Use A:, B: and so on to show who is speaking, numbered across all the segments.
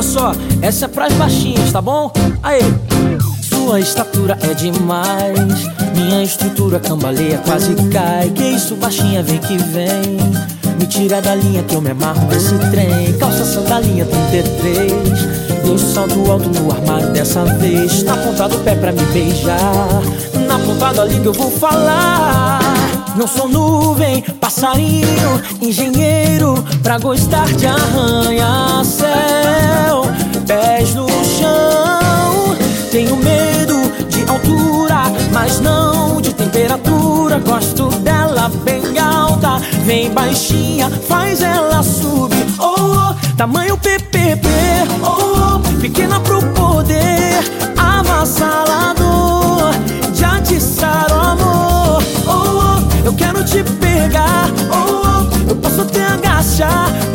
A: olha só, essa é pras baixinhas, tá bom? Aí. Sua estatura é demais. Minha estrutura cambaleia, quase cai. Que isso, baixinha, vem que vem. Me tira da linha que eu me amarro nesse trem. Calça sandalinha 33. Deu salto alto no armário dessa vez. Na ponta do pé pra me beijar. Na ponta da língua eu vou falar. Não sou nuvem, passarinho, engenheiro Pra gostar de arranha-céu. Pés no chão Tenho medo de altura Mas não de temperatura. Gosto dela bem alta Vem baixinha, faz ela subir. Oh, oh tamanho PPP quero te pegar, oh, oh eu posso te agachar.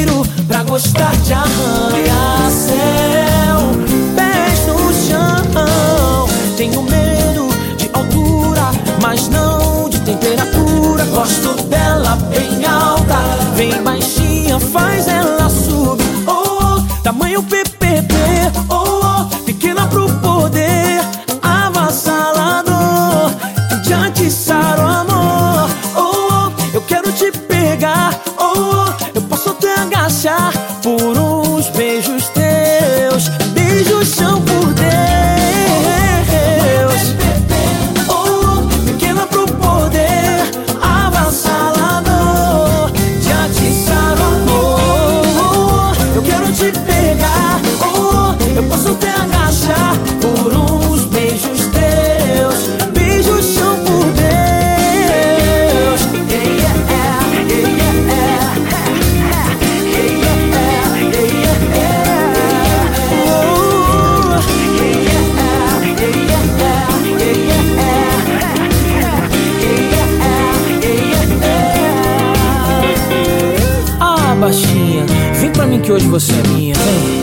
A: inteiro pra gostar de arranhar céu, Pés no chão, tenho medo de altura, mas não de temperatura. Gosto dela bem alta, bem baixinha, faz ela subir. Oh, tamanho PP. hoje você é minha, vem.